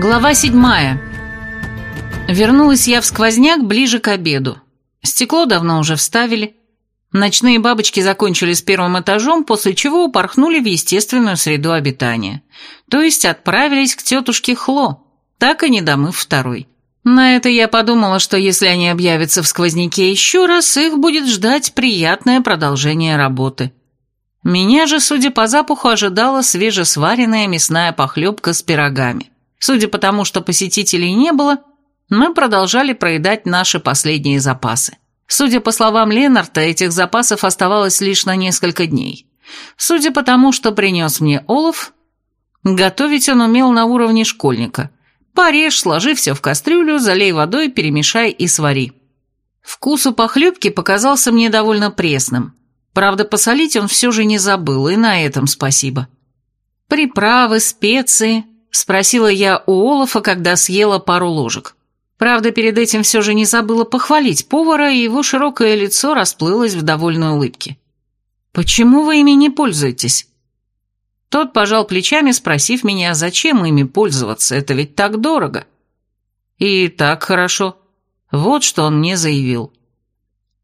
Глава седьмая. Вернулась я в сквозняк ближе к обеду. Стекло давно уже вставили. Ночные бабочки закончили с первым этажом, после чего упорхнули в естественную среду обитания. То есть отправились к тетушке Хло, так и не домыв второй. На это я подумала, что если они объявятся в сквозняке еще раз, их будет ждать приятное продолжение работы. Меня же, судя по запаху, ожидала свежесваренная мясная похлебка с пирогами. Судя по тому, что посетителей не было, мы продолжали проедать наши последние запасы. Судя по словам Ленарта, этих запасов оставалось лишь на несколько дней. Судя по тому, что принес мне Олаф, готовить он умел на уровне школьника. Порежь, сложи все в кастрюлю, залей водой, перемешай и свари. Вкус у похлебки показался мне довольно пресным. Правда, посолить он все же не забыл, и на этом спасибо. Приправы, специи, – спросила я у Олафа, когда съела пару ложек. Правда, перед этим все же не забыла похвалить повара, и его широкое лицо расплылось в довольной улыбке. «Почему вы ими не пользуетесь?» Тот пожал плечами, спросив меня, зачем ими пользоваться, это ведь так дорого. И так хорошо. Вот что он мне заявил.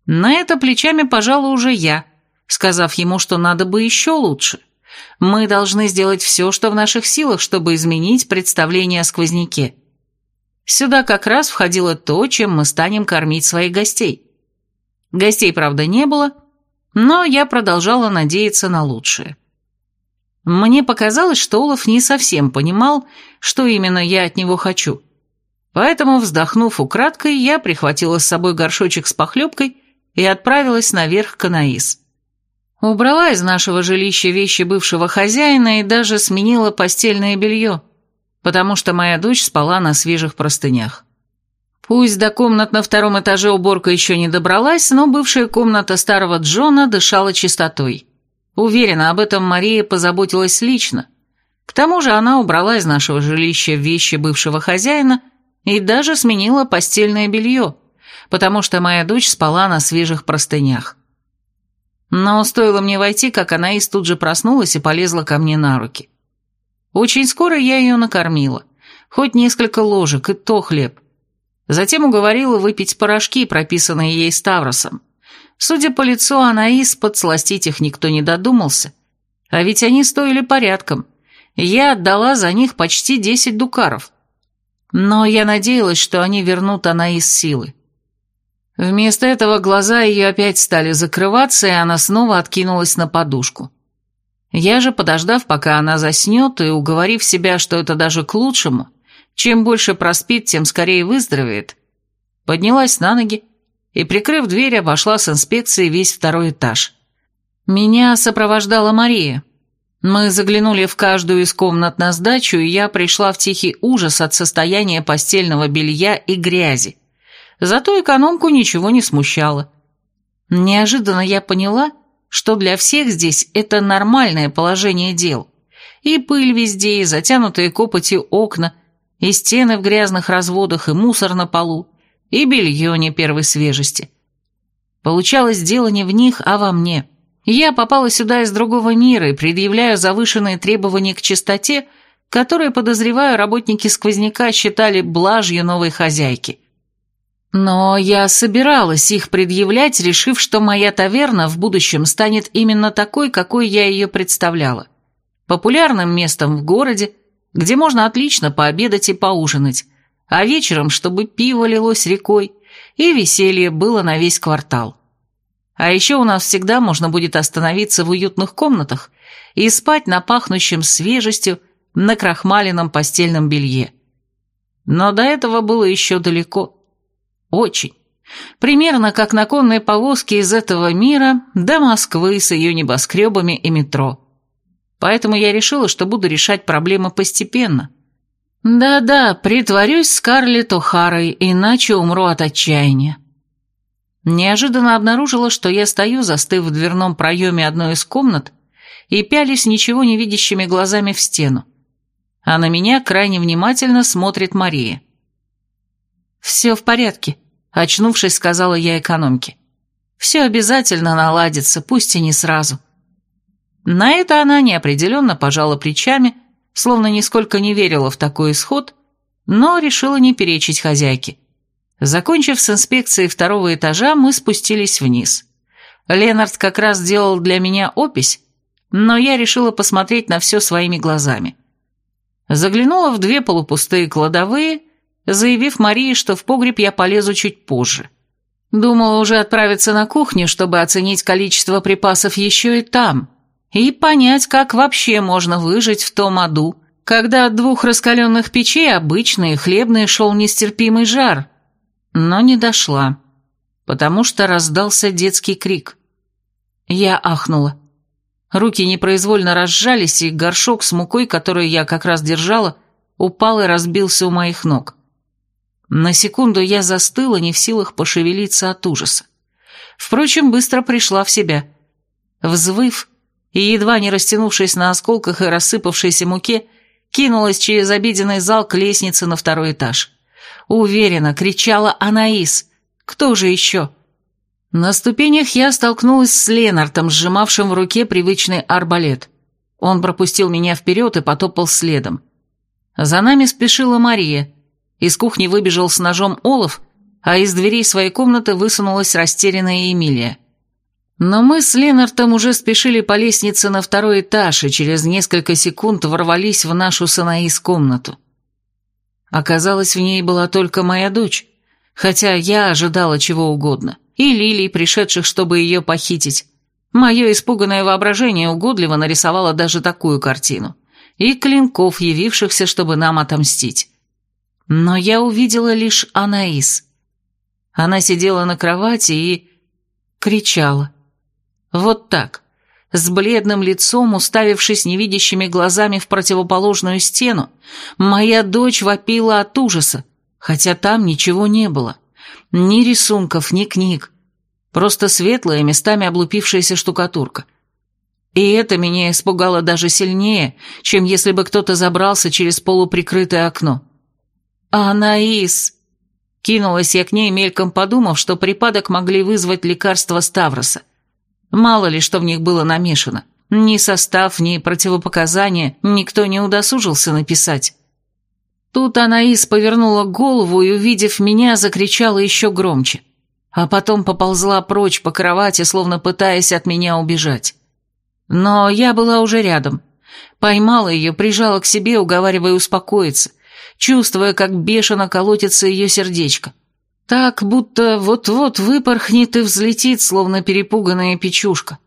На это плечами пожала уже я, сказав ему, что надо бы еще лучше. Мы должны сделать все, что в наших силах, чтобы изменить представление о сквозняке. Сюда как раз входило то, чем мы станем кормить своих гостей. Гостей, правда, не было, но я продолжала надеяться на лучшее. Мне показалось, что Олаф не совсем понимал, что именно я от него хочу. Поэтому, вздохнув украдкой, я прихватила с собой горшочек с похлебкой и отправилась наверх к Анаис. Убрала из нашего жилища вещи бывшего хозяина и даже сменила постельное белье, потому что моя дочь спала на свежих простынях. Пусть до комнат на втором этаже уборка еще не добралась, но бывшая комната старого Джона дышала чистотой. Уверена, об этом Мария позаботилась лично. К тому же она убрала из нашего жилища вещи бывшего хозяина и даже сменила постельное белье, потому что моя дочь спала на свежих простынях. Но стоило мне войти, как Анаис тут же проснулась и полезла ко мне на руки. Очень скоро я ее накормила. Хоть несколько ложек, и то хлеб. Затем уговорила выпить порошки, прописанные ей Ставросом. Судя по лицу Анаис, подсластить их никто не додумался. А ведь они стоили порядком. Я отдала за них почти десять дукаров. Но я надеялась, что они вернут Анаис силы. Вместо этого глаза ее опять стали закрываться, и она снова откинулась на подушку. Я же, подождав, пока она заснет, и уговорив себя, что это даже к лучшему, чем больше проспит, тем скорее выздоровеет, поднялась на ноги и, прикрыв дверь, обошла с инспекцией весь второй этаж. Меня сопровождала Мария. Мы заглянули в каждую из комнат на сдачу, и я пришла в тихий ужас от состояния постельного белья и грязи. Зато экономку ничего не смущало. Неожиданно я поняла, что для всех здесь это нормальное положение дел. И пыль везде, и затянутые копотью окна, и стены в грязных разводах, и мусор на полу, и белье не первой свежести. Получалось дело не в них, а во мне. Я попала сюда из другого мира и предъявляю завышенные требования к чистоте, которые, подозреваю, работники сквозняка считали блажью новой хозяйки. Но я собиралась их предъявлять, решив, что моя таверна в будущем станет именно такой, какой я ее представляла. Популярным местом в городе, где можно отлично пообедать и поужинать, а вечером, чтобы пиво лилось рекой, и веселье было на весь квартал. А еще у нас всегда можно будет остановиться в уютных комнатах и спать на пахнущем свежестью, на крахмаленном постельном белье. Но до этого было еще далеко. Очень. Примерно как на конной повозке из этого мира до Москвы с ее небоскребами и метро. Поэтому я решила, что буду решать проблемы постепенно. Да-да, притворюсь Скарлетт О'Харой, иначе умру от отчаяния. Неожиданно обнаружила, что я стою, застыв в дверном проеме одной из комнат и пялись ничего не видящими глазами в стену. А на меня крайне внимательно смотрит Мария. «Все в порядке», — очнувшись, сказала я экономке. «Все обязательно наладится, пусть и не сразу». На это она неопределенно пожала плечами, словно нисколько не верила в такой исход, но решила не перечить хозяйке. Закончив с инспекцией второго этажа, мы спустились вниз. Ленард как раз делал для меня опись, но я решила посмотреть на все своими глазами. Заглянула в две полупустые кладовые, заявив Марии, что в погреб я полезу чуть позже. Думала уже отправиться на кухню, чтобы оценить количество припасов еще и там, и понять, как вообще можно выжить в том аду, когда от двух раскаленных печей обычный хлебный шел нестерпимый жар. Но не дошла, потому что раздался детский крик. Я ахнула. Руки непроизвольно разжались, и горшок с мукой, который я как раз держала, упал и разбился у моих ног. На секунду я застыла, не в силах пошевелиться от ужаса. Впрочем, быстро пришла в себя. Взвыв и едва не растянувшись на осколках и рассыпавшейся муке, кинулась через обеденный зал к лестнице на второй этаж. Уверенно кричала Анаис. Кто же еще? На ступенях я столкнулась с Ленартом, сжимавшим в руке привычный арбалет. Он пропустил меня вперед и потопал следом. За нами спешила Мария. Из кухни выбежал с ножом Олаф, а из дверей своей комнаты высунулась растерянная Эмилия. Но мы с Ленартом уже спешили по лестнице на второй этаж и через несколько секунд ворвались в нашу с комнату. Оказалось, в ней была только моя дочь, хотя я ожидала чего угодно. И лилий, пришедших, чтобы ее похитить. Мое испуганное воображение угодливо нарисовало даже такую картину. И клинков, явившихся, чтобы нам отомстить. Но я увидела лишь Анаис. Она сидела на кровати и... кричала. Вот так, с бледным лицом, уставившись невидящими глазами в противоположную стену, моя дочь вопила от ужаса, хотя там ничего не было. Ни рисунков, ни книг. Просто светлая, местами облупившаяся штукатурка. И это меня испугало даже сильнее, чем если бы кто-то забрался через полуприкрытое окно. «Анаис!» Кинулась я к ней, мельком подумав, что припадок могли вызвать лекарства Ставроса. Мало ли, что в них было намешано. Ни состав, ни противопоказания никто не удосужился написать. Тут Анаис повернула голову и, увидев меня, закричала еще громче. А потом поползла прочь по кровати, словно пытаясь от меня убежать. Но я была уже рядом. Поймала ее, прижала к себе, уговаривая успокоиться, чувствуя, как бешено колотится ее сердечко. Так, будто вот-вот выпорхнет и взлетит, словно перепуганная печушка.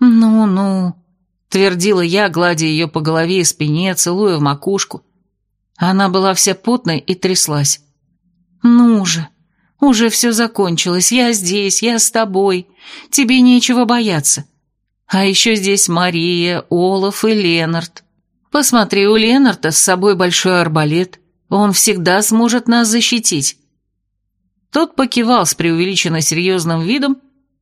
«Ну-ну», — твердила я, гладя ее по голове и спине, целуя в макушку. Она была вся потной и тряслась. «Ну же, уже все закончилось, я здесь, я с тобой, тебе нечего бояться. А еще здесь Мария, Олаф и Ленард. Посмотри, у Ленарда с собой большой арбалет, он всегда сможет нас защитить». Тот покивал с преувеличенно серьезным видом,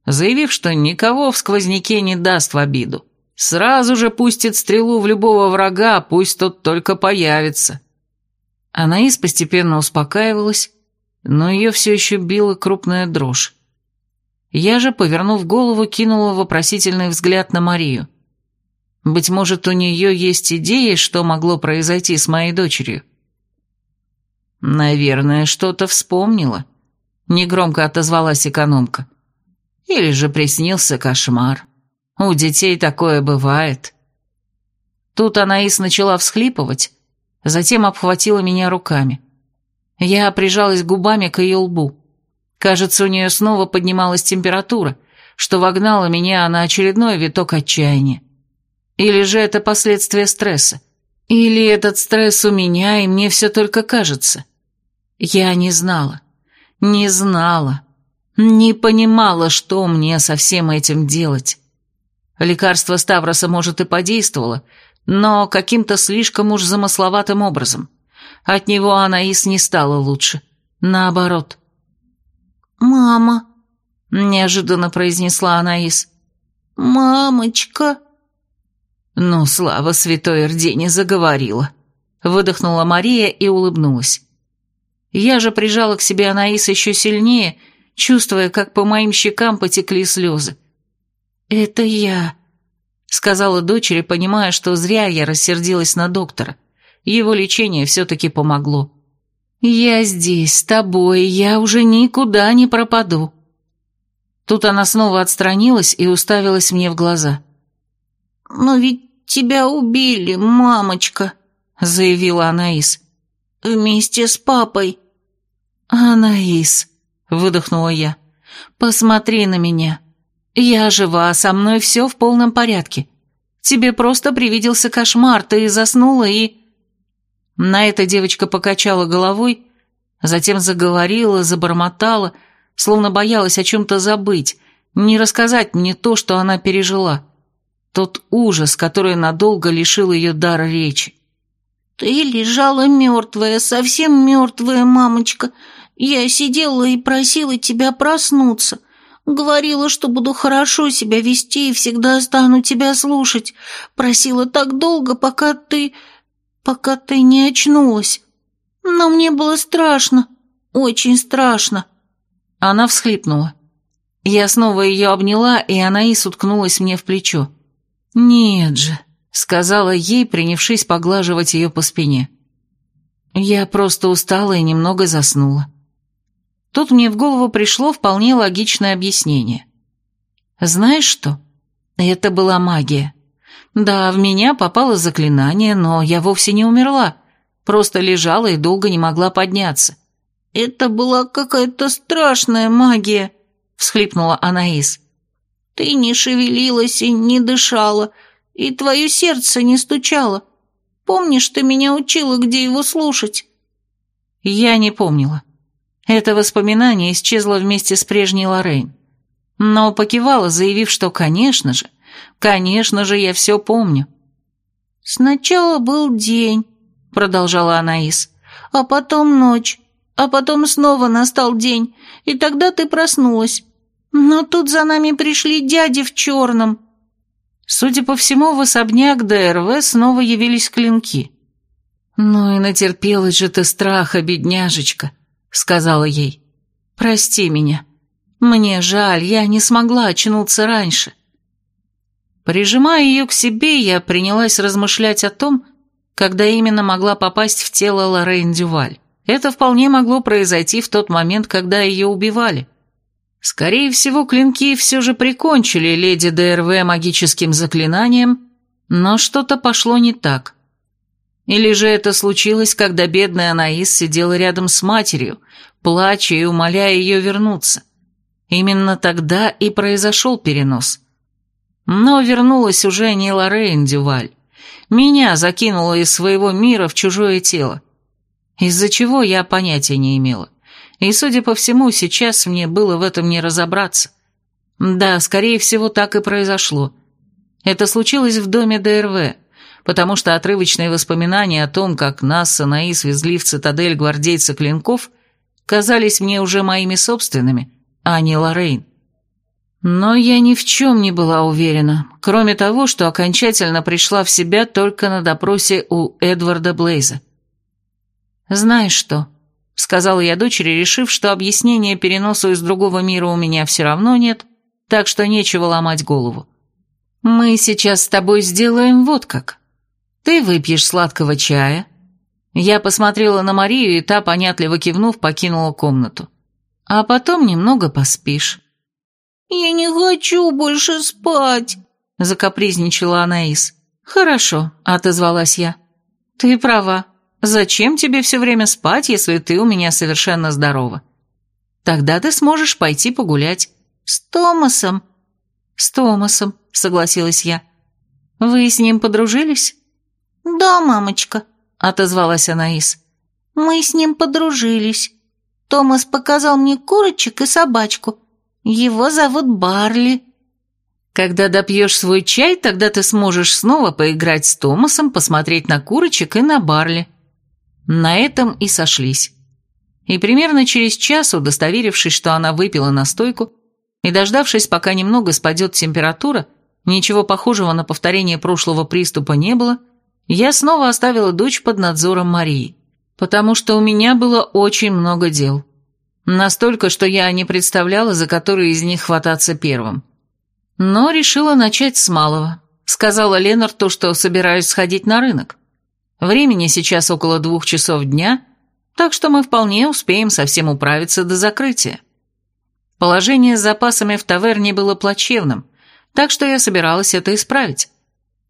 заявив, что никого в сквозняке не даст в обиду. Сразу же пустит стрелу в любого врага, пусть тот только появится. Анаис постепенно успокаивалась, но ее все еще била крупная дрожь. Я же, повернув голову, кинула вопросительный взгляд на Марию. Быть может, у нее есть идеи, что могло произойти с моей дочерью? Наверное, что-то вспомнила. Негромко отозвалась экономка. Или же приснился кошмар. У детей такое бывает. Тут Анаис начала всхлипывать, затем обхватила меня руками. Я прижалась губами к ее лбу. Кажется, у нее снова поднималась температура, что вогнало меня на очередной виток отчаяния. Или же это последствия стресса? Или этот стресс у меня, и мне все только кажется? Я не знала. Не знала. Не понимала, что мне со всем этим делать. Лекарство Ставроса, может, и подействовало, но каким-то слишком уж замысловатым образом. От него Анаис не стала лучше. Наоборот. «Мама», — неожиданно произнесла Анаис. «Мамочка». «Ну, слава святой Эрдене заговорила», — выдохнула Мария и улыбнулась. Я же прижала к себе Анаис еще сильнее, чувствуя, как по моим щекам потекли слезы. «Это я», — сказала дочери, понимая, что зря я рассердилась на доктора. Его лечение все-таки помогло. «Я здесь, с тобой, я уже никуда не пропаду». Тут она снова отстранилась и уставилась мне в глаза. «Но ведь тебя убили, мамочка», — заявила Анаис. «Вместе с папой». «Анаис», — выдохнула я, — «посмотри на меня. Я жива, со мной все в полном порядке. Тебе просто привиделся кошмар, ты заснула и...» На это девочка покачала головой, затем заговорила, забормотала, словно боялась о чем-то забыть, не рассказать мне то, что она пережила. Тот ужас, который надолго лишил ее дара речи. «Ты лежала мертвая, совсем мертвая, мамочка. Я сидела и просила тебя проснуться. Говорила, что буду хорошо себя вести и всегда стану тебя слушать. Просила так долго, пока ты... пока ты не очнулась. Но мне было страшно, очень страшно». Она всхлипнула. Я снова ее обняла, и она и суткнулась мне в плечо. «Нет же», — сказала ей, принявшись поглаживать ее по спине. Я просто устала и немного заснула. Тут мне в голову пришло вполне логичное объяснение. Знаешь что? Это была магия. Да, в меня попало заклинание, но я вовсе не умерла, просто лежала и долго не могла подняться. «Это была какая-то страшная магия», — всхлипнула Анаис. «Ты не шевелилась и не дышала, и твое сердце не стучало. Помнишь, ты меня учила, где его слушать?» Я не помнила. Это воспоминание исчезло вместе с прежней Лоррейн. Но покивала, заявив, что, конечно же, конечно же, я все помню. «Сначала был день», — продолжала Анаис, — «а потом ночь, а потом снова настал день, и тогда ты проснулась. Но тут за нами пришли дяди в черном». Судя по всему, в особняк ДРВ снова явились клинки. «Ну и натерпелась же ты страха, бедняжечка», — сказала ей. «Прости меня. Мне жаль, я не смогла очнуться раньше». Прижимая ее к себе, я принялась размышлять о том, когда именно могла попасть в тело Лоррейн Дюваль. Это вполне могло произойти в тот момент, когда ее убивали. Скорее всего, клинки все же прикончили леди ДРВ магическим заклинанием, но что-то пошло не так. Или же это случилось, когда бедная Анаис сидела рядом с матерью, плача и умоляя ее вернуться. Именно тогда и произошел перенос. Но вернулась уже не Лоррейн Дюваль. Меня закинуло из своего мира в чужое тело. Из-за чего я понятия не имела. И, судя по всему, сейчас мне было в этом не разобраться. Да, скорее всего, так и произошло. Это случилось в доме ДРВ, потому что отрывочные воспоминания о том, как нас с Анаис везли в цитадель гвардейца Клинков, казались мне уже моими собственными, а не Лоррейн. Но я ни в чем не была уверена, кроме того, что окончательно пришла в себя только на допросе у Эдварда Блейза. «Знаешь что?» — сказала я дочери, решив, что объяснения переносу из другого мира у меня все равно нет, так что нечего ломать голову. «Мы сейчас с тобой сделаем вот как. Ты выпьешь сладкого чая». Я посмотрела на Марию, и та, понятливо кивнув, покинула комнату. «А потом немного поспишь». «Я не хочу больше спать», — закапризничала Анаис. «Хорошо», — отозвалась я. «Ты права. Зачем тебе все время спать, если ты у меня совершенно здорова? Тогда ты сможешь пойти погулять. С Томасом. С Томасом, согласилась я. Вы с ним подружились? Да, мамочка, отозвалась Анаис. Мы с ним подружились. Томас показал мне курочек и собачку. Его зовут Барли. Когда допьешь свой чай, тогда ты сможешь снова поиграть с Томасом, посмотреть на курочек и на Барли. На этом и сошлись. И примерно через час, удостоверившись, что она выпила настойку, и дождавшись, пока немного спадет температура, ничего похожего на повторение прошлого приступа не было, я снова оставила дочь под надзором Марии, потому что у меня было очень много дел. Настолько, что я не представляла, за которые из них хвататься первым. Но решила начать с малого. Сказала Ленарту, что собираюсь сходить на рынок. Времени сейчас около двух часов дня, Так что мы вполне успеем совсем управиться до закрытия. Положение с запасами в таверне было плачевным, так что я собиралась это исправить.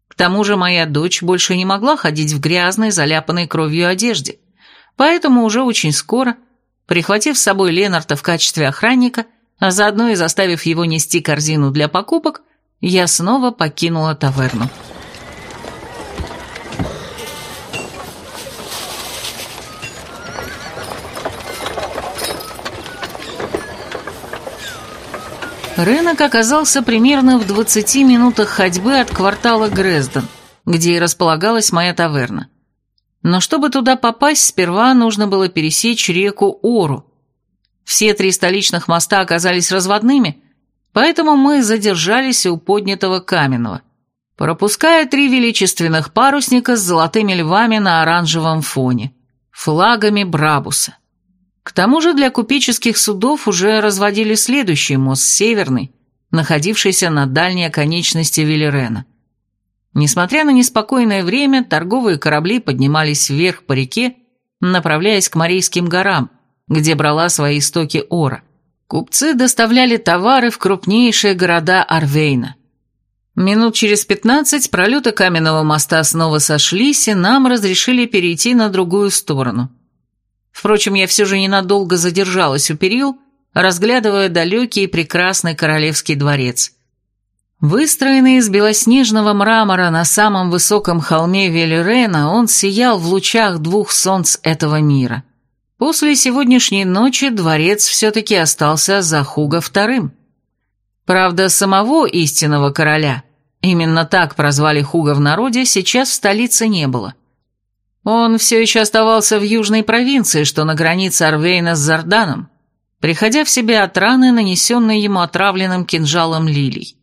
К тому же моя дочь больше не могла ходить в грязной, заляпанной кровью одежде, поэтому уже очень скоро, прихватив с собой Ленарта в качестве охранника, а заодно и заставив его нести корзину для покупок, я снова покинула таверну. Рынок оказался примерно в 20 минутах ходьбы от квартала Грезден, где и располагалась моя таверна. Но чтобы туда попасть, сперва нужно было пересечь реку Ору. Все три столичных моста оказались разводными, поэтому мы задержались у поднятого каменного, пропуская три величественных парусника с золотыми львами на оранжевом фоне, флагами Брабуса. К тому же для купеческих судов уже разводили следующий мост, северный, находившийся на дальней оконечности Велерена. Несмотря на неспокойное время, торговые корабли поднимались вверх по реке, направляясь к Марийским горам, где брала свои истоки Ора. Купцы доставляли товары в крупнейшие города Арвейна. Минут через пятнадцать пролеты каменного моста снова сошлись, и нам разрешили перейти на другую сторону – Впрочем, я все же ненадолго задержалась у перил, разглядывая далекий и прекрасный королевский дворец. Выстроенный из белоснежного мрамора на самом высоком холме Велерена, он сиял в лучах двух солнц этого мира. После сегодняшней ночи дворец все-таки остался за Хуга вторым. Правда, самого истинного короля, именно так прозвали Хуга в народе, сейчас в столице не было – он все еще оставался в южной провинции, что на границе Арвейна с Зарданом, приходя в себя от раны, нанесенной ему отравленным кинжалом лилий.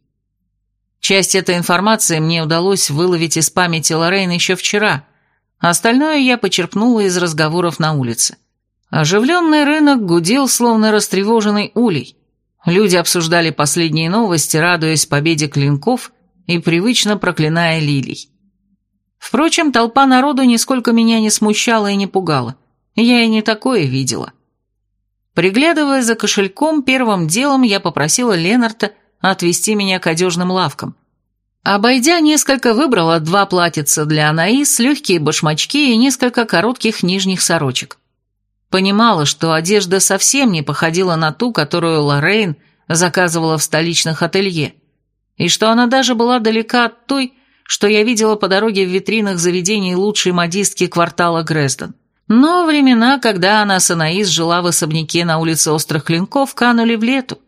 Часть этой информации мне удалось выловить из памяти Лоррейн еще вчера, а остальное я почерпнула из разговоров на улице. Оживленный рынок гудел, словно растревоженный улей. Люди обсуждали последние новости, радуясь победе клинков и привычно проклиная лилий. Впрочем, толпа народу нисколько меня не смущала и не пугала. Я и не такое видела. Приглядывая за кошельком, первым делом я попросила Ленарта отвезти меня к одежным лавкам. Обойдя несколько, выбрала два платьица для Анаис, легкие башмачки и несколько коротких нижних сорочек. Понимала, что одежда совсем не походила на ту, которую Лоррейн заказывала в столичных ателье, и что она даже была далека от той, что я видела по дороге в витринах заведений лучшей модистки квартала Грезден. Но времена, когда она с Анаис жила в особняке на улице Острых Клинков, канули в лету.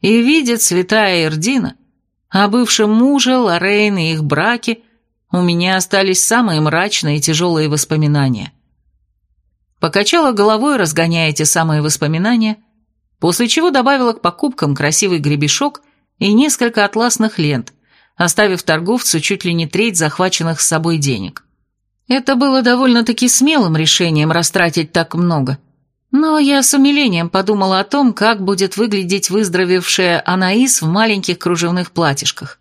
И видит святая Эрдина, о бывшем муже, Лоррейн и их браке, у меня остались самые мрачные и тяжелые воспоминания. Покачала головой, разгоняя эти самые воспоминания, после чего добавила к покупкам красивый гребешок и несколько атласных лент, оставив торговцу чуть ли не треть захваченных с собой денег. Это было довольно-таки смелым решением растратить так много. Но я с умилением подумала о том, как будет выглядеть выздоровевшая Анаис в маленьких кружевных платьишках.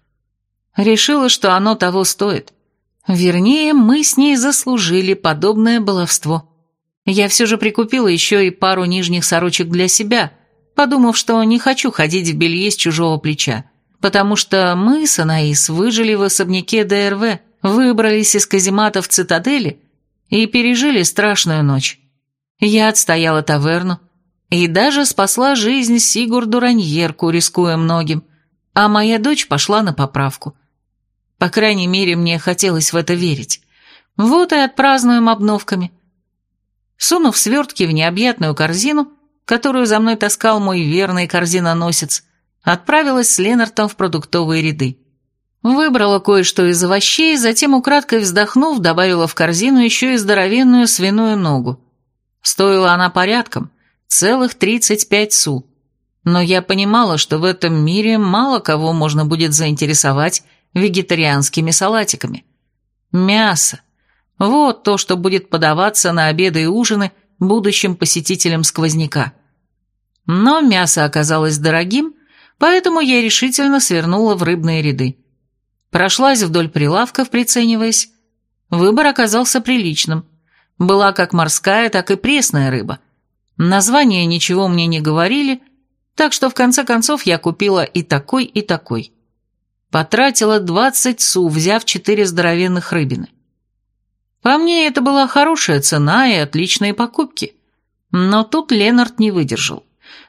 Решила, что оно того стоит. Вернее, мы с ней заслужили подобное баловство. Я все же прикупила еще и пару нижних сорочек для себя, подумав, что не хочу ходить в белье с чужого плеча потому что мы с Анаис выжили в особняке ДРВ, выбрались из каземата в цитадели и пережили страшную ночь. Я отстояла таверну и даже спасла жизнь Сигурду Раньерку, рискуя многим, а моя дочь пошла на поправку. По крайней мере, мне хотелось в это верить. Вот и отпразднуем обновками. Сунув свертки в необъятную корзину, которую за мной таскал мой верный корзиноносец, отправилась с Ленартом в продуктовые ряды. Выбрала кое-что из овощей, затем, украдкой вздохнув, добавила в корзину еще и здоровенную свиную ногу. Стоила она порядком, целых 35 су. Но я понимала, что в этом мире мало кого можно будет заинтересовать вегетарианскими салатиками. Мясо. Вот то, что будет подаваться на обеды и ужины будущим посетителям сквозняка. Но мясо оказалось дорогим, поэтому я решительно свернула в рыбные ряды. Прошлась вдоль прилавков, прицениваясь. Выбор оказался приличным. Была как морская, так и пресная рыба. Названия ничего мне не говорили, так что в конце концов я купила и такой, и такой. Потратила 20 су, взяв четыре здоровенных рыбины. По мне, это была хорошая цена и отличные покупки. Но тут Ленард не выдержал.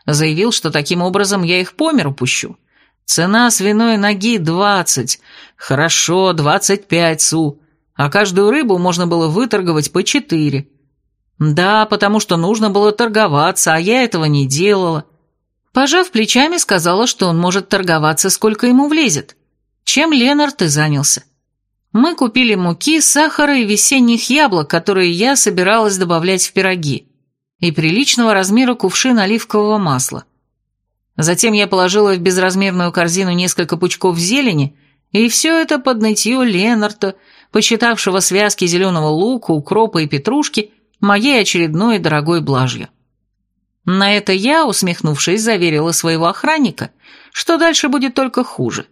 Заявил, что таким образом я их по миру пущу. Цена свиной ноги 20, хорошо, 25 су, а каждую рыбу можно было выторговать по 4. Да, потому что нужно было торговаться, а я этого не делала. Пожав плечами, сказала, что он может торговаться, сколько ему влезет. Чем Ленард и занялся. Мы купили муки, сахара и весенних яблок, которые я собиралась добавлять в пироги, и приличного размера кувшин оливкового масла. Затем я положила в безразмерную корзину несколько пучков зелени, и все это под нытье Ленарта, посчитавшего связки зеленого лука, укропа и петрушки моей очередной дорогой блажью. На это я, усмехнувшись, заверила своего охранника, что дальше будет только хуже,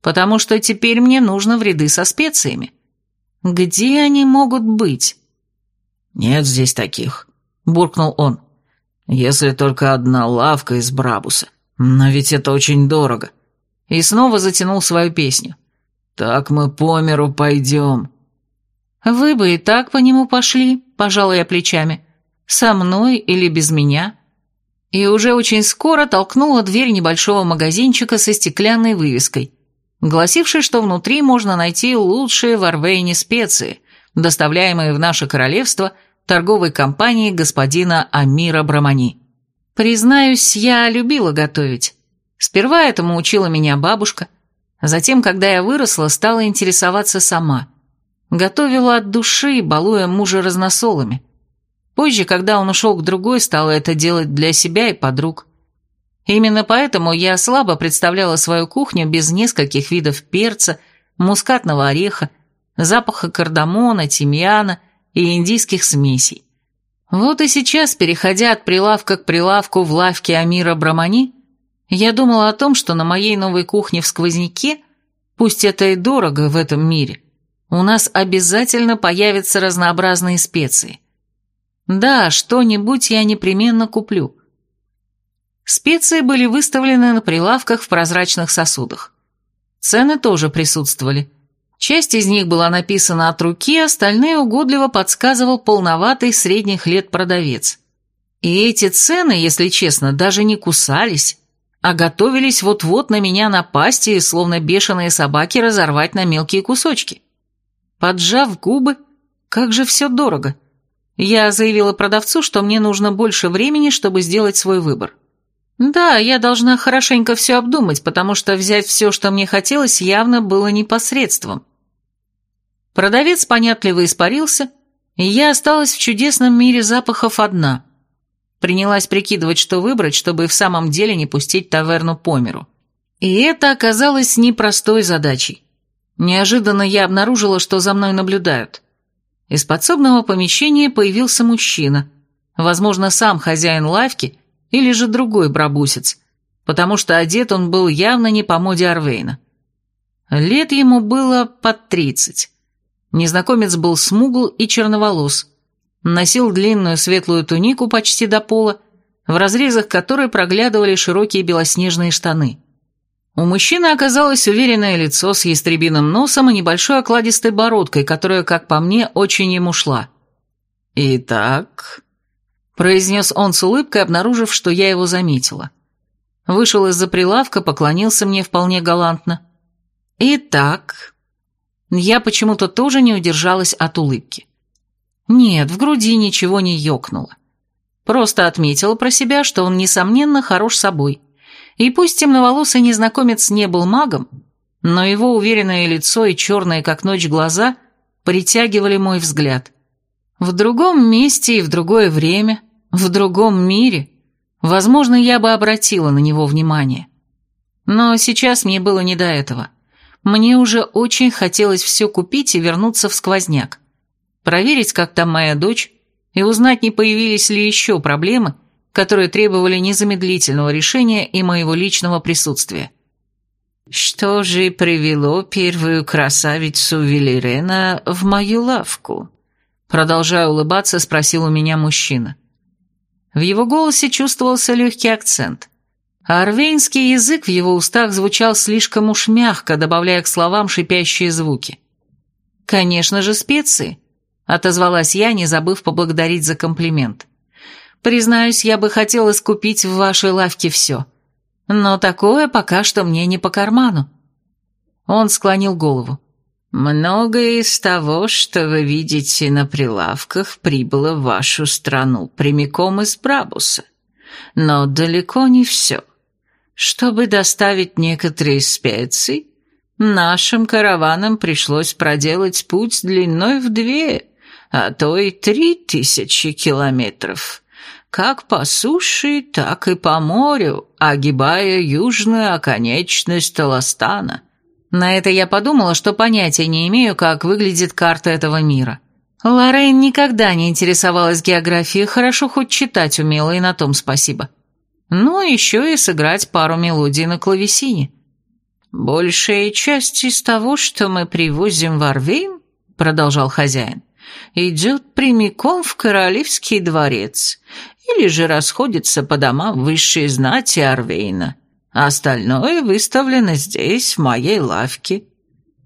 потому что теперь мне нужно в ряды со специями. Где они могут быть? «Нет здесь таких», — буркнул он. «Если только одна лавка из Брабуса. Но ведь это очень дорого». И снова затянул свою песню. «Так мы по миру пойдем». «Вы бы и так по нему пошли», — пожала я плечами. «Со мной или без меня?» И уже очень скоро толкнула дверь небольшого магазинчика со стеклянной вывеской, гласившей, что внутри можно найти лучшие в Арвейне специи, доставляемые в наше королевство торговой компанией господина Амира Брамани. Признаюсь, я любила готовить. Сперва этому учила меня бабушка, затем, когда я выросла, стала интересоваться сама. Готовила от души, балуя мужа разносолами. Позже, когда он ушел к другой, стала это делать для себя и подруг. Именно поэтому я слабо представляла свою кухню без нескольких видов перца, мускатного ореха, запаха кардамона, тимьяна и индийских смесей. Вот и сейчас, переходя от прилавка к прилавку в лавке Амира Брамани, я думала о том, что на моей новой кухне в сквозняке, пусть это и дорого в этом мире, у нас обязательно появятся разнообразные специи. Да, что-нибудь я непременно куплю. Специи были выставлены на прилавках в прозрачных сосудах. Цены тоже присутствовали. Часть из них была написана от руки, остальные угодливо подсказывал полноватый средних лет продавец. И эти цены, если честно, даже не кусались, а готовились вот-вот на меня напасть и, словно бешеные собаки, разорвать на мелкие кусочки. Поджав губы, как же все дорого. Я заявила продавцу, что мне нужно больше времени, чтобы сделать свой выбор. Да, я должна хорошенько все обдумать, потому что взять все, что мне хотелось, явно было непосредством. Продавец понятливо испарился, и я осталась в чудесном мире запахов одна. Принялась прикидывать, что выбрать, чтобы в самом деле не пустить таверну по миру. И это оказалось непростой задачей. Неожиданно я обнаружила, что за мной наблюдают. Из подсобного помещения появился мужчина, возможно, сам хозяин лавки или же другой брабусец, потому что одет он был явно не по моде Арвейна. Лет ему было под тридцать. Незнакомец был смугл и черноволос, носил длинную светлую тунику почти до пола, в разрезах которой проглядывали широкие белоснежные штаны. У мужчины оказалось уверенное лицо с ястребиным носом и небольшой окладистой бородкой, которая, как по мне, очень ему шла. «Итак...» — произнес он с улыбкой, обнаружив, что я его заметила. Вышел из-за прилавка, поклонился мне вполне галантно. «Итак...» Я почему-то тоже не удержалась от улыбки. Нет, в груди ничего не ёкнуло. Просто отметила про себя, что он, несомненно, хорош собой. И пусть темноволосый незнакомец не был магом, но его уверенное лицо и черные, как ночь, глаза притягивали мой взгляд. В другом месте и в другое время, в другом мире, возможно, я бы обратила на него внимание. Но сейчас мне было не до этого. Мне уже очень хотелось все купить и вернуться в сквозняк. Проверить, как там моя дочь, и узнать, не появились ли еще проблемы, которые требовали незамедлительного решения и моего личного присутствия. «Что же привело первую красавицу Велирена в мою лавку?» Продолжая улыбаться, спросил у меня мужчина. В его голосе чувствовался легкий акцент. А арвейнский язык в его устах звучал слишком уж мягко, добавляя к словам шипящие звуки. «Конечно же, специи», — отозвалась я, не забыв поблагодарить за комплимент. «Признаюсь, я бы хотела скупить в вашей лавке все. Но такое пока что мне не по карману». Он склонил голову. «Многое из того, что вы видите на прилавках, прибыло в вашу страну прямиком из Брабуса. Но далеко не все. Чтобы доставить некоторые специи, нашим караванам пришлось проделать путь длиной в две, а то и три тысячи километров, как по суше, так и по морю, огибая южную оконечность Таластана». На это я подумала, что понятия не имею, как выглядит карта этого мира. Лоррейн никогда не интересовалась географией, хорошо хоть читать умела, и на том спасибо. Ну, еще и сыграть пару мелодий на клавесине. «Большая часть из того, что мы привозим в Орвейн, — продолжал хозяин, — идет прямиком в королевский дворец или же расходится по домам высшей знати Орвейна а остальное выставлено здесь, в моей лавке.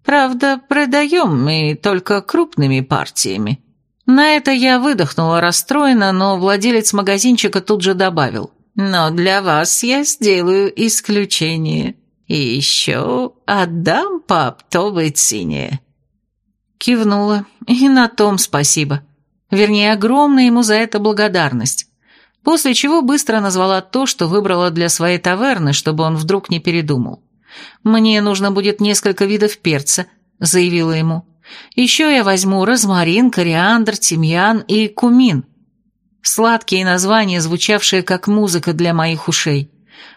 Правда, продаем мы только крупными партиями». На это я выдохнула расстроенно, но владелец магазинчика тут же добавил. «Но для вас я сделаю исключение. И еще отдам по оптовой цене». Кивнула. И на том спасибо. Вернее, огромная ему за это благодарность после чего быстро назвала то, что выбрала для своей таверны, чтобы он вдруг не передумал. «Мне нужно будет несколько видов перца», — заявила ему. «Еще я возьму розмарин, кориандр, тимьян и кумин». Сладкие названия, звучавшие как музыка для моих ушей.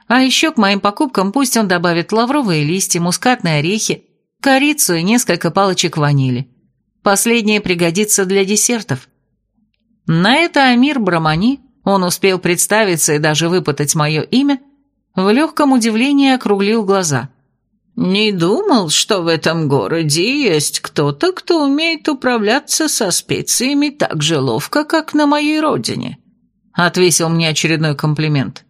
А еще к моим покупкам пусть он добавит лавровые листья, мускатные орехи, корицу и несколько палочек ванили. Последнее пригодится для десертов. На это Амир Брамани он успел представиться и даже выпытать мое имя, в легком удивлении округлил глаза. «Не думал, что в этом городе есть кто-то, кто умеет управляться со специями так же ловко, как на моей родине», — отвесил мне очередной комплимент.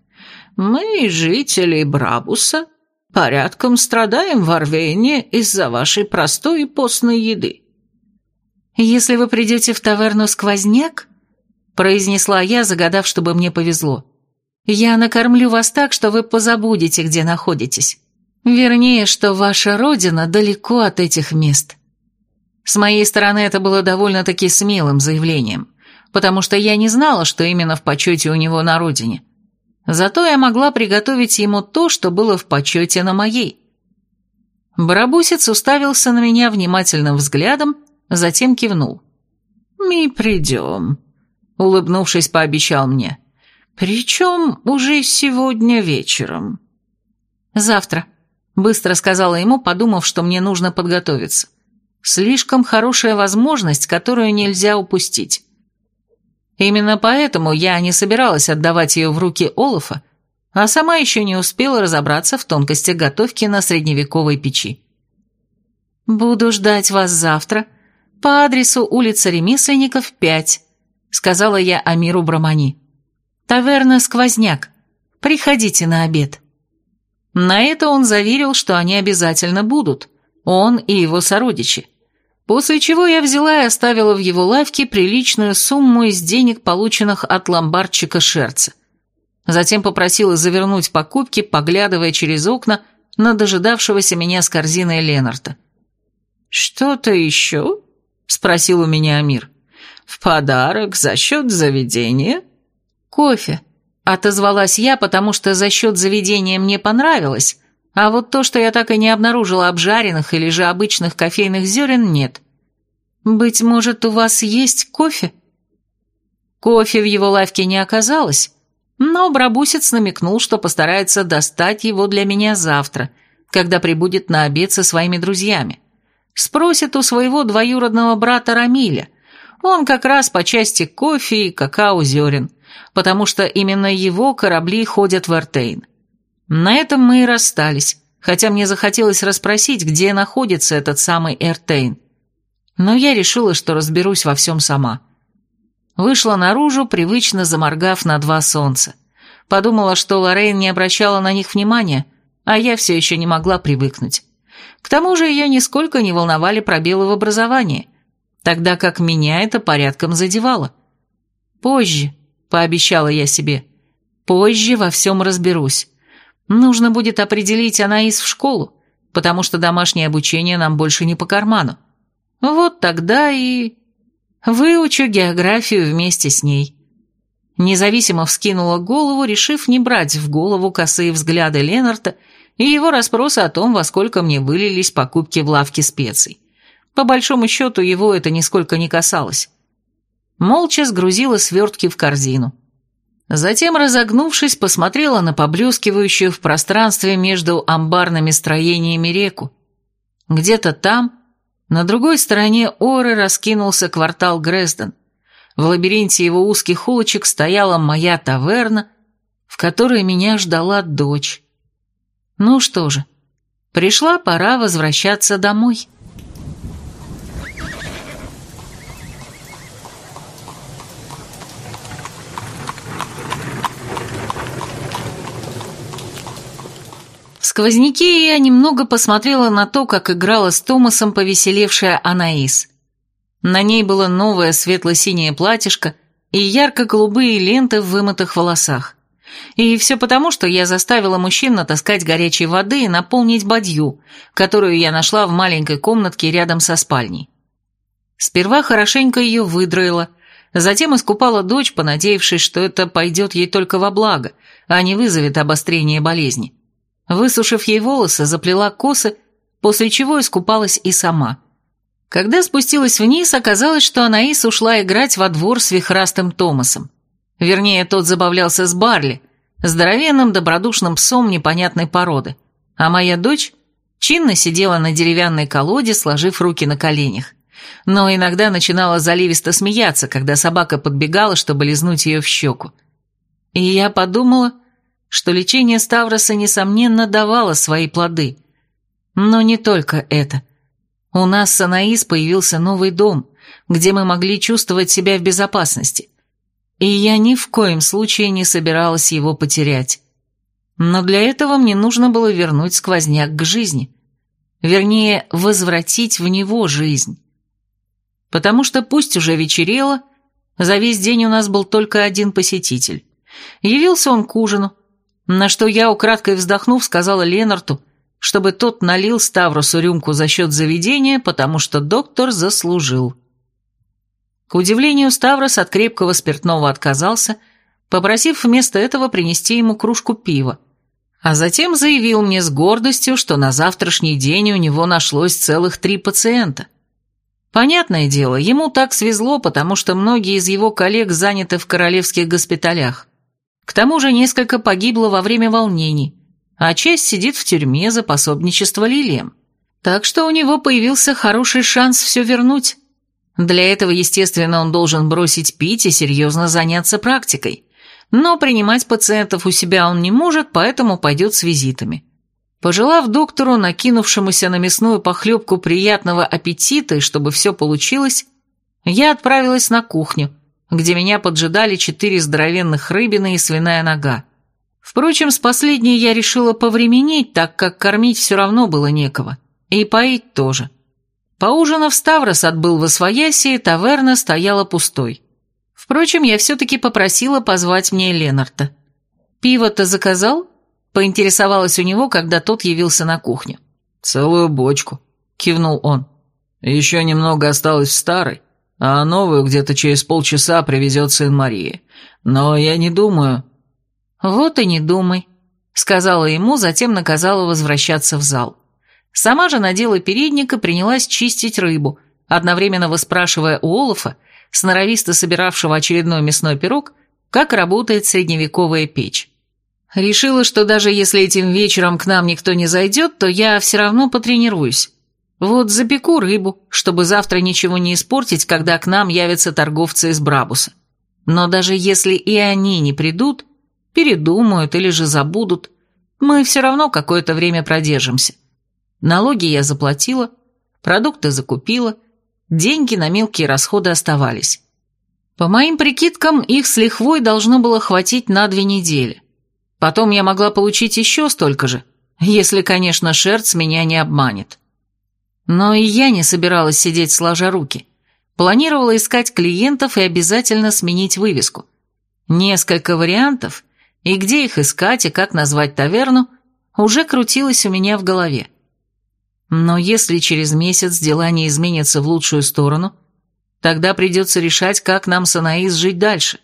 «Мы, жители Брабуса, порядком страдаем в Орвейне из-за вашей простой и постной еды». «Если вы придете в таверну «Сквозняк», произнесла я, загадав, чтобы мне повезло. «Я накормлю вас так, что вы позабудете, где находитесь. Вернее, что ваша родина далеко от этих мест». С моей стороны это было довольно-таки смелым заявлением, потому что я не знала, что именно в почете у него на родине. Зато я могла приготовить ему то, что было в почете на моей. Барабусец уставился на меня внимательным взглядом, затем кивнул. «Мы придем», улыбнувшись, пообещал мне. «Причем уже сегодня вечером». «Завтра», — быстро сказала ему, подумав, что мне нужно подготовиться. «Слишком хорошая возможность, которую нельзя упустить». Именно поэтому я не собиралась отдавать ее в руки Олафа, а сама еще не успела разобраться в тонкостях готовки на средневековой печи. «Буду ждать вас завтра по адресу улица Ремесленников, 5», сказала я Амиру Брамани. «Таверна «Сквозняк». Приходите на обед». На это он заверил, что они обязательно будут, он и его сородичи. После чего я взяла и оставила в его лавке приличную сумму из денег, полученных от ломбардчика Шерца. Затем попросила завернуть покупки, поглядывая через окна на дожидавшегося меня с корзиной Ленарта. «Что-то еще?» — спросил у меня Амир. В подарок за счет заведения?» «Кофе», — отозвалась я, потому что за счет заведения мне понравилось, а вот то, что я так и не обнаружила обжаренных или же обычных кофейных зерен, нет. «Быть может, у вас есть кофе?» Кофе в его лавке не оказалось, но Брабусец намекнул, что постарается достать его для меня завтра, когда прибудет на обед со своими друзьями. Спросит у своего двоюродного брата Рамиля, он как раз по части кофе и какао-зерен, потому что именно его корабли ходят в Эртейн. На этом мы и расстались, хотя мне захотелось расспросить, где находится этот самый Эртейн. Но я решила, что разберусь во всем сама. Вышла наружу, привычно заморгав на два солнца. Подумала, что Лоррейн не обращала на них внимания, а я все еще не могла привыкнуть. К тому же ее нисколько не волновали пробелы в образовании, тогда как меня это порядком задевало. Позже, пообещала я себе, позже во всем разберусь. Нужно будет определить Анаис в школу, потому что домашнее обучение нам больше не по карману. Вот тогда и... Выучу географию вместе с ней. Независимо вскинула голову, решив не брать в голову косые взгляды Ленарта и его расспросы о том, во сколько мне вылились покупки в лавке специй. По большому счету, его это нисколько не касалось. Молча сгрузила свертки в корзину. Затем, разогнувшись, посмотрела на поблескивающую в пространстве между амбарными строениями реку. Где-то там, на другой стороне Оры, раскинулся квартал Грезден. В лабиринте его узких улочек стояла моя таверна, в которой меня ждала дочь. Ну что же, пришла пора возвращаться домой. Сквозняке я немного посмотрела на то, как играла с Томасом повеселевшая Анаис. На ней было новое светло-синее платьишко и ярко-голубые ленты в вымытых волосах. И все потому, что я заставила мужчин натаскать горячей воды и наполнить бадью, которую я нашла в маленькой комнатке рядом со спальней. Сперва хорошенько ее выдроила, затем искупала дочь, понадеявшись, что это пойдет ей только во благо, а не вызовет обострение болезни. Высушив ей волосы, заплела косы, после чего искупалась и сама. Когда спустилась вниз, оказалось, что Анаис ушла играть во двор с вихрастым Томасом. Вернее, тот забавлялся с Барли, здоровенным добродушным псом непонятной породы, а моя дочь чинно сидела на деревянной колоде, сложив руки на коленях. Но иногда начинала заливисто смеяться, когда собака подбегала, чтобы лизнуть ее в щеку. И я подумала, что лечение Ставроса, несомненно, давало свои плоды. Но не только это. У нас с Анаис появился новый дом, где мы могли чувствовать себя в безопасности и я ни в коем случае не собиралась его потерять. Но для этого мне нужно было вернуть сквозняк к жизни. Вернее, возвратить в него жизнь. Потому что пусть уже вечерело, за весь день у нас был только один посетитель. Явился он к ужину, на что я, украдкой вздохнув, сказала Ленарту, чтобы тот налил Ставрусу рюмку за счет заведения, потому что доктор заслужил. К удивлению, Ставрос от крепкого спиртного отказался, попросив вместо этого принести ему кружку пива, а затем заявил мне с гордостью, что на завтрашний день у него нашлось целых три пациента. Понятное дело, ему так свезло, потому что многие из его коллег заняты в королевских госпиталях. К тому же несколько погибло во время волнений, а часть сидит в тюрьме за пособничество лилиям. Так что у него появился хороший шанс все вернуть. Для этого, естественно, он должен бросить пить и серьезно заняться практикой. Но принимать пациентов у себя он не может, поэтому пойдет с визитами. Пожелав доктору, накинувшемуся на мясную похлебку приятного аппетита и чтобы все получилось, я отправилась на кухню, где меня поджидали четыре здоровенных рыбины и свиная нога. Впрочем, с последней я решила повременить, так как кормить все равно было некого. И поить тоже. Поужинав, Ставрос отбыл во свояси, таверна стояла пустой. Впрочем, я все-таки попросила позвать мне Ленарта. «Пиво-то заказал?» — поинтересовалась у него, когда тот явился на кухню. «Целую бочку», — кивнул он. «Еще немного осталось в старой, а новую где-то через полчаса привезет сын Марии. Но я не думаю...» «Вот и не думай», — сказала ему, затем наказала возвращаться в зал. Сама же надела передник и принялась чистить рыбу, одновременно выспрашивая у Олафа, сноровисто собиравшего очередной мясной пирог, как работает средневековая печь. Решила, что даже если этим вечером к нам никто не зайдет, то я все равно потренируюсь. Вот запеку рыбу, чтобы завтра ничего не испортить, когда к нам явятся торговцы из Брабуса. Но даже если и они не придут, передумают или же забудут, мы все равно какое-то время продержимся. Налоги я заплатила, продукты закупила, Деньги на мелкие расходы оставались. По моим прикидкам, их с лихвой должно было хватить на две недели. Потом я могла получить еще столько же, если, конечно, Шерц меня не обманет. Но и я не собиралась сидеть сложа руки. Планировала искать клиентов и обязательно сменить вывеску. Несколько вариантов, и где их искать, и как назвать таверну, уже крутилось у меня в голове. Но если через месяц дела не изменятся в лучшую сторону, тогда придется решать, как нам с Анаис жить дальше.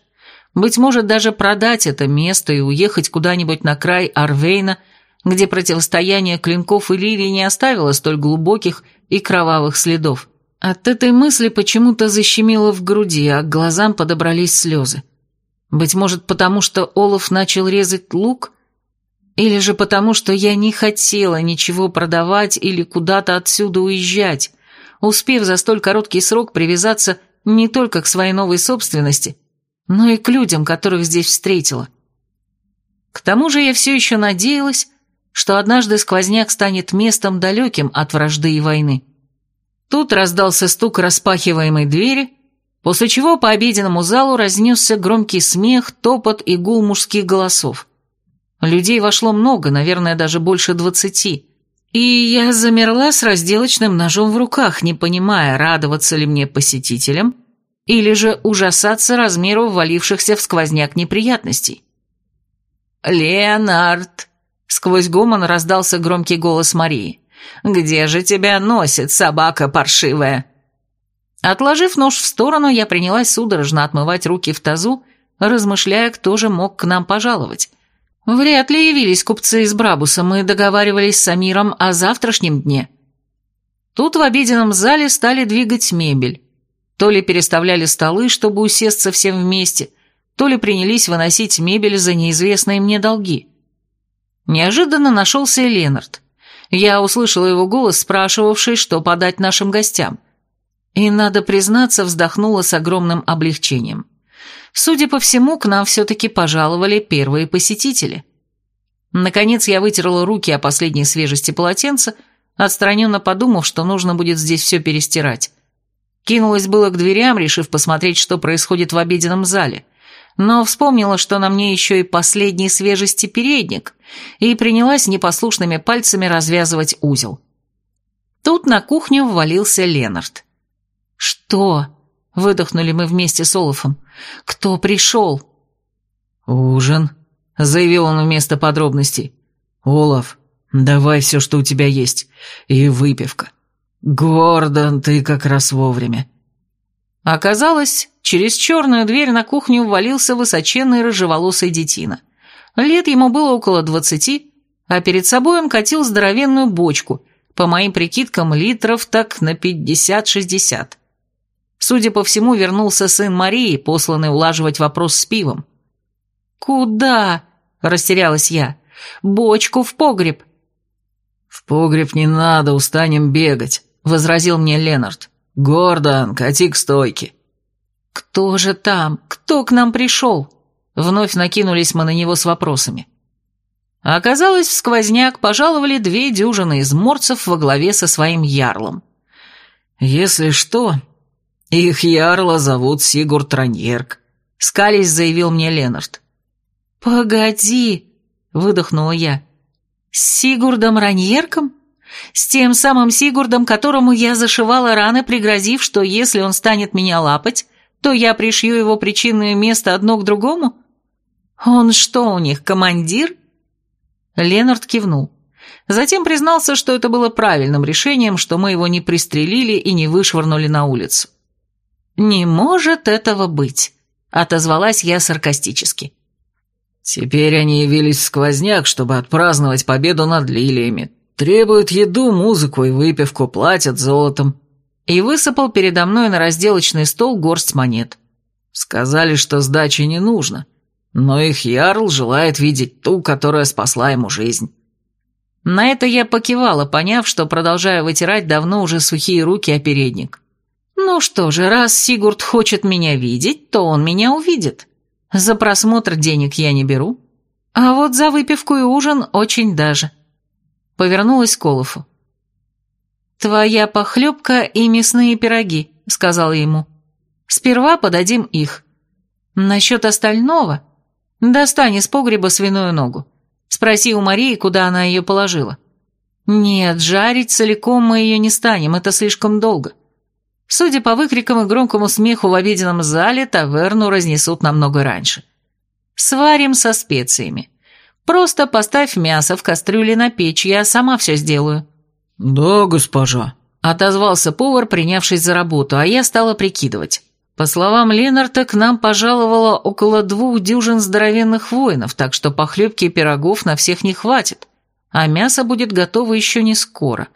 Быть может, даже продать это место и уехать куда-нибудь на край Арвейна, где противостояние клинков и лилий не оставило столь глубоких и кровавых следов. От этой мысли почему-то защемило в груди, а к глазам подобрались слезы. Быть может, потому что Олаф начал резать лук? Или же потому, что я не хотела ничего продавать или куда-то отсюда уезжать, успев за столь короткий срок привязаться не только к своей новой собственности, но и к людям, которых здесь встретила. К тому же я все еще надеялась, что однажды сквозняк станет местом далеким от вражды и войны. Тут раздался стук распахиваемой двери, после чего по обеденному залу разнесся громкий смех, топот и гул мужских голосов. Людей вошло много, наверное, даже больше двадцати. И я замерла с разделочным ножом в руках, не понимая, радоваться ли мне посетителям или же ужасаться размеру ввалившихся в сквозняк неприятностей. «Леонард!» — сквозь гомон раздался громкий голос Марии. «Где же тебя носит, собака паршивая?» Отложив нож в сторону, я принялась судорожно отмывать руки в тазу, размышляя, кто же мог к нам пожаловать. Вряд ли явились купцы из Брабуса, мы договаривались с Амиром о завтрашнем дне. Тут в обеденном зале стали двигать мебель. То ли переставляли столы, чтобы усесться всем вместе, то ли принялись выносить мебель за неизвестные мне долги. Неожиданно нашелся и Ленард. Я услышала его голос, спрашивавший, что подать нашим гостям. И, надо признаться, вздохнула с огромным облегчением. Судя по всему, к нам все-таки пожаловали первые посетители. Наконец я вытерла руки о последней свежести полотенца, отстраненно подумав, что нужно будет здесь все перестирать. Кинулась было к дверям, решив посмотреть, что происходит в обеденном зале, но вспомнила, что на мне еще и последний свежести передник, и принялась непослушными пальцами развязывать узел. Тут на кухню ввалился Ленард. «Что?» — выдохнули мы вместе с Олафом. «Кто пришел?» «Ужин», — заявил он вместо подробностей. «Олаф, давай все, что у тебя есть, и выпивка. «Гордон, ты как раз вовремя». Оказалось, через черную дверь на кухню ввалился высоченный рыжеволосый детина. Лет ему было около двадцати, а перед собой он катил здоровенную бочку, по моим прикидкам, литров так на пятьдесят-шестьдесят. Судя по всему, вернулся сын Марии, посланный улаживать вопрос с пивом. «Куда?» – растерялась я. «Бочку в погреб». «В погреб не надо, устанем бегать», — возразил мне Ленард. «Гордон, кати к стойке». «Кто же там? Кто к нам пришел?» Вновь накинулись мы на него с вопросами. Оказалось, в сквозняк пожаловали две дюжины изморцев во главе со своим ярлом. «Если что, их ярла зовут Сигурд Раньерк», — скались заявил мне Ленард. «Погоди», — выдохнула я. «С Сигурдом Раньерком?» С тем самым Сигурдом, которому я зашивала раны, пригрозив, что если он станет меня лапать, то я пришью его причинное место одно к другому? Он что у них, командир? Ленард кивнул. Затем признался, что это было правильным решением, что мы его не пристрелили и не вышвырнули на улицу. «Не может этого быть», — отозвалась я саркастически. «Теперь они явились в сквозняк, чтобы отпраздновать победу над лилиями. Требуют еду, музыку и выпивку, платят золотом. И высыпал передо мной на разделочный стол горсть монет. Сказали, что сдачи не нужно, но их ярл желает видеть ту, которая спасла ему жизнь. На это я покивала, поняв, что продолжаю вытирать давно уже сухие руки о передник. Ну что же, раз Сигурд хочет меня видеть, то он меня увидит. За просмотр денег я не беру, а вот за выпивку и ужин очень даже повернулась к Олафу. «Твоя похлебка и мясные пироги», сказала ему. «Сперва подадим их. Насчет остального достань из погреба свиную ногу. Спроси у Марии, куда она ее положила. Нет, жарить целиком мы ее не станем, это слишком долго. Судя по выкрикам и громкому смеху в обеденном зале, таверну разнесут намного раньше. Сварим со специями. Просто поставь мясо в кастрюле на печь, я сама все сделаю». «Да, госпожа», — отозвался повар, принявшись за работу, а я стала прикидывать. По словам Ленарта, к нам пожаловало около двух дюжин здоровенных воинов, так что похлебки и пирогов на всех не хватит, а мясо будет готово еще не скоро.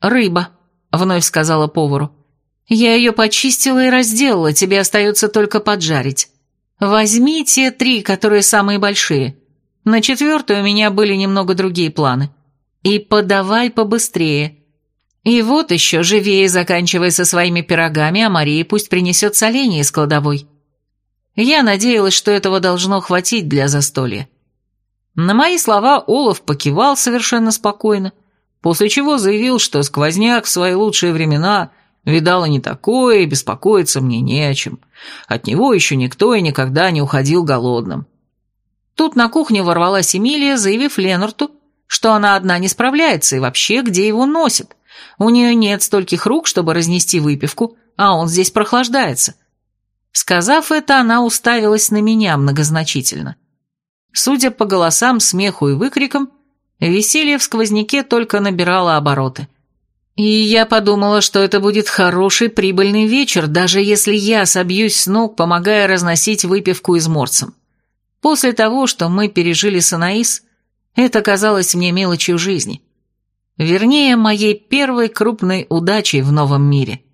«Рыба», — вновь сказала повару. «Я ее почистила и разделала, тебе остается только поджарить. Возьми те три, которые самые большие. На четвертую у меня были немного другие планы. И подавай побыстрее. И вот еще живее заканчивай со своими пирогами, а Мария пусть принесет соленья из кладовой. Я надеялась, что этого должно хватить для застолья. На мои слова Олаф покивал совершенно спокойно, после чего заявил, что сквозняк в свои лучшие времена видал и не такое, и беспокоиться мне не о чем. От него еще никто и никогда не уходил голодным. Тут на кухню ворвалась Эмилия, заявив Ленарту, что она одна не справляется и вообще где его носит. У нее нет стольких рук, чтобы разнести выпивку, а он здесь прохлаждается. Сказав это, она уставилась на меня многозначительно. Судя по голосам, смеху и выкрикам, веселье в сквозняке только набирало обороты. И я подумала, что это будет хороший прибыльный вечер, даже если я собьюсь с ног, помогая разносить выпивку изморцам. После того, что мы пережили с Анаис, это казалось мне мелочью жизни. Вернее, моей первой крупной удачей в новом мире –